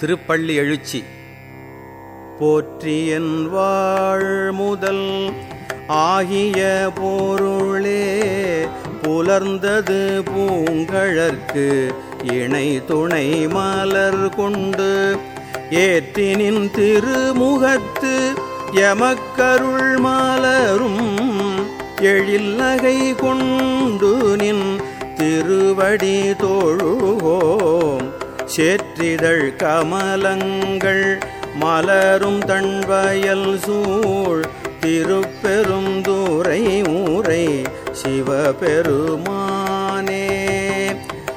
திருப்பள்ளி எழுச்சி. போற்றியன் வாழ் முதல் ஆகிய பொருளே புலர்ந்தது பூங்கழற்கு இணை துணை மலர் கொண்டு ஏற்றினின் திருமுகத்து எமக்கருள் மலரும் எழில்லகை கொண்டு நின் திருவடி தோழுவோம் சேற்றிதழ் கமலங்கள் மலரும் தன்வயல் சூழ் திருப்பெரும் தூரை ஊரை சிவபெருமானே.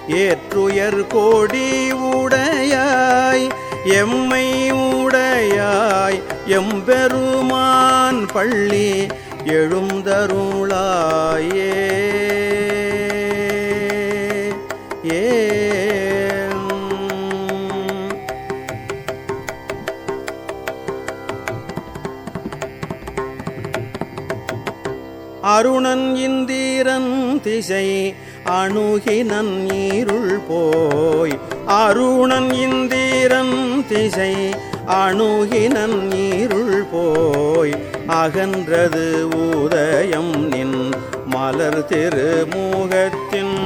ஏற்றுயர் கோடி உடையாய் எம்மை உடையாய் எம்பெருமான் பள்ளி எழுந்தருளாயே. அருணன் இந்திரன் திசை அணுகினன் ஈருள் போய். அருணன் இந்திரன் திசை அணுகினன் ஈருள் போய். அகன்றது உதயம் நின் மலர் திருமூகத்தின்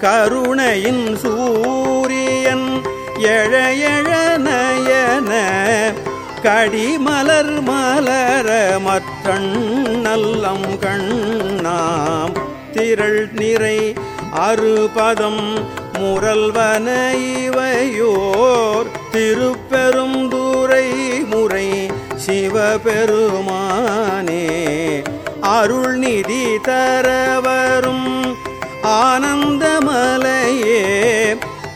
கருணையின் சூரியன் எழ எழ நயன கடிமலர் மலர மற்றண் நல்லம் கண்ணாம். திரள் நிறை அறுபதம் முரல்வன இவையோர். திருப்பெரும் தூரை முறை சிவபெருமானே. அருள் நிதி தரவரும் ஆனந்தமலையே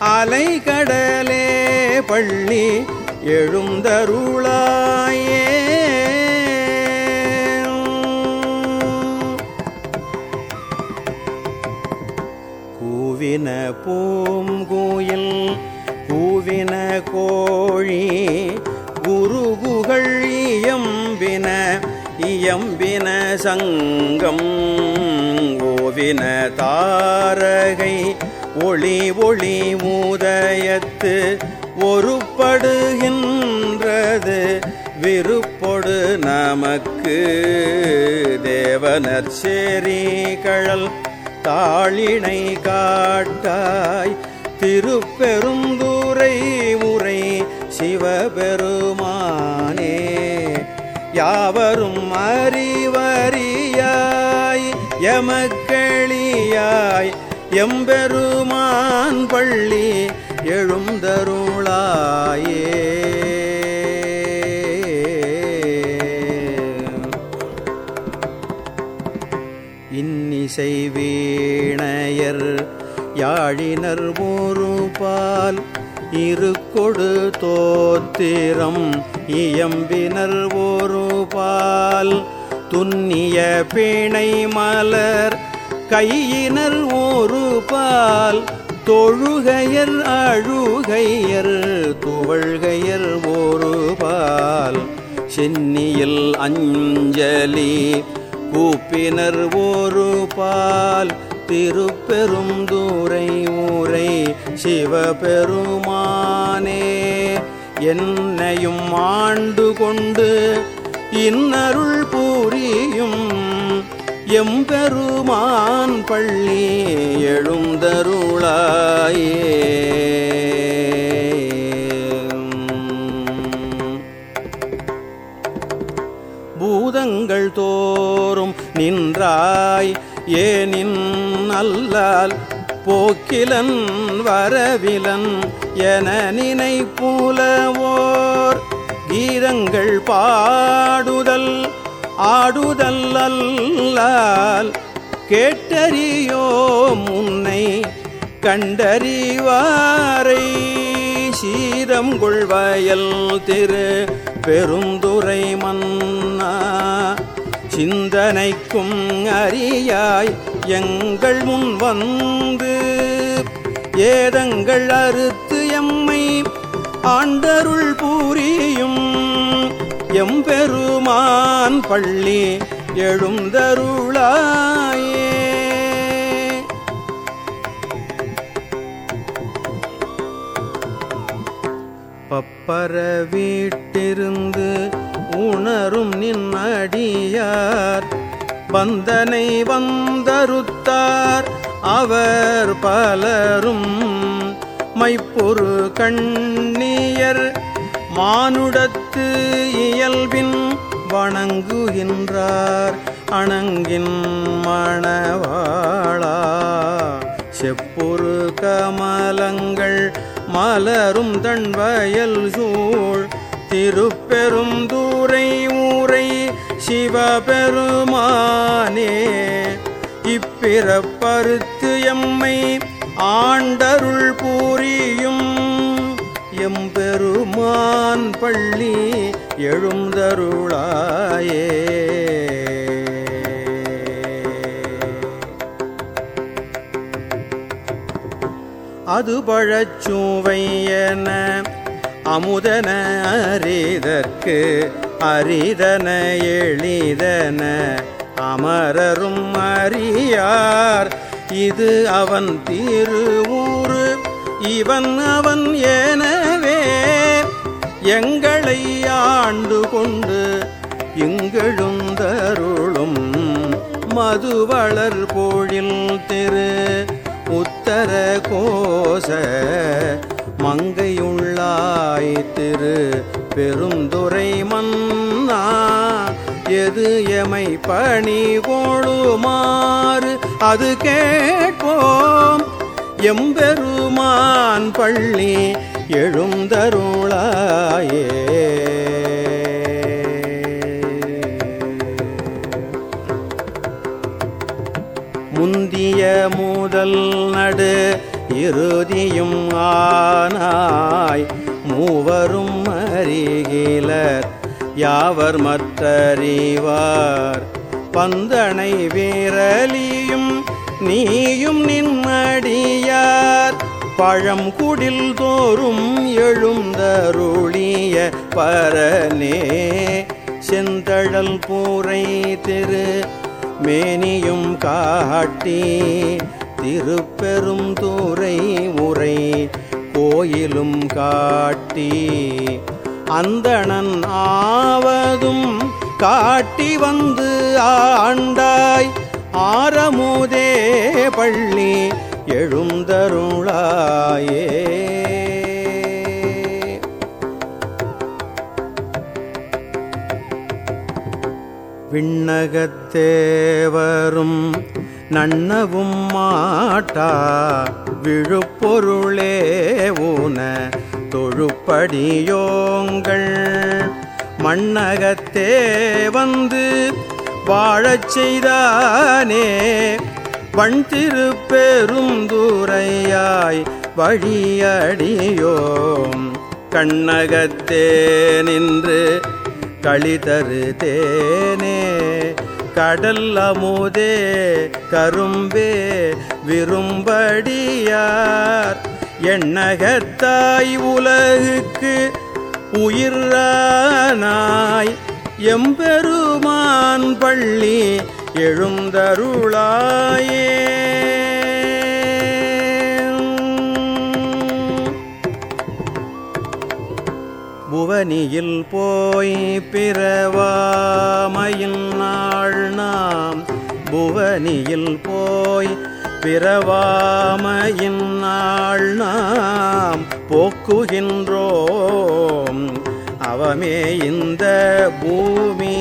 அலைகடலே பள்ளி எழுந்தருளாயே. கூவின பூங்குயில் கூவின கோழி குருகுகள் இயம்பின இயம்பின சங்கம். ஓவின தாரகை ஒளி ஒளி மூதயத்து ஒருப்படுகின்றது விருப்பொடு நமக்கு தேவனர் சேரி கழல் தாளினை காட்டாய். திருப்பெருந்துரை முறை சிவபெருமானே யாவரும் அறிவறியாய். எமக்களியாய் எம்பெருமான் பள்ளி எழுந்தருளாயே இன்னிசை வீணையர் யாழினர் ஒரு பால் இருக்கொடு தோத்திரம் இயம்பினர் ஒரு பால் துன்னிய பிணை மலர் கையினர் ஒரு பால் தொழுகையர் அழுகையர் துவழ்கையர் ஒரு பால் சென்னியில் அஞ்சலி கூப்பினர் ஒரு பால் திருப்பெரும் தூரை ஊரை சிவபெருமானே என்னையும் ஆண்டு கொண்டு இன்னருள் பூரியும் எம்பெருமான் பள்ளி எழுந்தருளாயே. பூதங்கள் தோறும் நின்றாய் ஏனின் அல்லால் போக்கிலன் வரவிலன் என நினைப்புலவோர் கீதங்கள் பாடுதல் ஆடுதல்லால் கேட்டறியோ முன்னை கண்டறிவாரை. சீரம் கொள்வயல் திரு பெருந்துரை மன்னா சிந்தனைக்கும் அறியாய் எங்கள் முன் வந்து ஏதங்கள் அறுத்து எம்மை ஆண்டருள் பூரியும் எம்பெருமான் பள்ளி எழுந்தருளாயே. பப்பர வீட்டிருந்து உணரும் நின் அடியார் வந்தனை வந்தருத்தார் அவர் பலரும் மைப்பொரு கண்ணியர் மானுடத்து இயல்பின் வணங்குகின்றார் அணங்கின் மணவாளா. செப்பொரு கமலங்கள் மலரும் தன்வயல் சூழ் திருப்பெரும் தூரை ஊரை சிவபெருமானே. இப்பிறப்பருத்து எம்மை ஆண்டருள் பூரியும் பெருமான் பள்ளி எழுந்தருளாயே. அது பழச்சுவையன அமுதன அரிதற்கு அரிதன எளிதன அமரரும் அறியார். இது அவன் திருவூரு இவன் அவன் ஏன எங்களை ஆண்டு கொண்டு இங்கெழுந்தருளும் மதுவளர் போழில் திரு உத்தர கோச மங்கையுள்ளாய் திரு பெருந்துரை மன்னா எது எமை பணி கோழுமாறு அது கேட்போம். எம்பெருமான் பள்ளி எழுந்தருளாயே. முந்திய மூதல் நடு இறுதியும் ஆனாய். மூவரும் அறிகிலர் யாவர் மற்றறிவார்? பந்தனை வீரலியும் நீயும் நின்மடியார் பழம் குடில் தோறும் எழுந்தருளிய பரனே. செந்தழல் பூரை திரு மேனியும் காட்டி திருப்பெரும் தூரை உரை கோயிலும் காட்டி. அந்தணன் ஆவதும் காட்டி வந்து ஆண்டாய். ஆரமுதே பள்ளி எழுந்தருளாயே. விண்ணகத்தேவரும் நன்னவும் மாட்டா விழுப்பொருளே ஊன தொழுப்படியோங்கள். மண்ணகத்தே வந்து வாழச் செய்தானே வண் திருப்பெருந்துரையாய் வழியடியோம். கண்ணகத்தே நின்று களிதரு தேனே கடல் அமுதே கரும்பே விரும்படியார். எண்ணகத்தாய் உலகுக்கு உயிரானாய். எம்பெருமான் பள்ளி எழுந்தருளாயே. புவனியில் போய் பிறவாமையில் நாள் நாம் புவனியில் போய் பிறவாமையின் நாள் நாம் போக்குகின்றோம். அவமே இந்த பூமி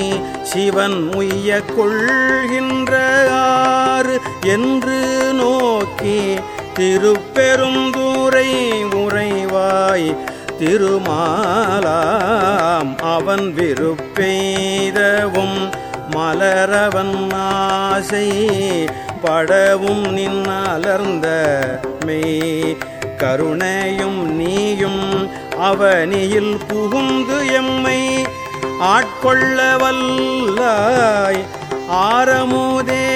சிவன் உய்ய கொள்கின்ற ஆறு என்று நோக்கி திருப்பெருந்தூரை உறைவாய் திருமாலாம் அவன் விருப்பெய்தவும் மலரவன் ஆசை படவும் நின் அலர்ந்த மெய் கருணையும் நீயும் அவனியில் புகுந்து எம்மை ஆட்கொள்ள வல்லாய். ஆரமுதே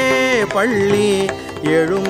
பள்ளி எழுந்தருளாயே.